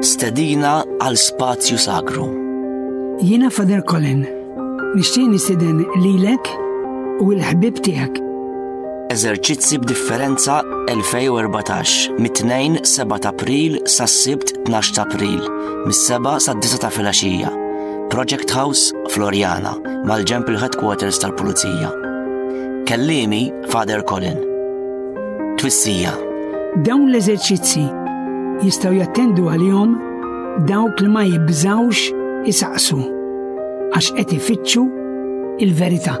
Stedina għal spazju sagru. Jiena Fader Colin, nixtieq nistiden lilek u l-ħbib tiegħek. Eżerċizzi b'differenza 2014 mit-2 7 April sa' sibt 12 April mis-7 sa' 9 ta' filgħaxija. Project House Floriana mal-ġemp il-headquarters tal-Pulizija. Kellimi Fader Colin. Twissija. Dawn l-eżerċizzi jistaw jattendu għalihom dawk li ma jibżawx jisaqsu għax qed ifittxu il-verità.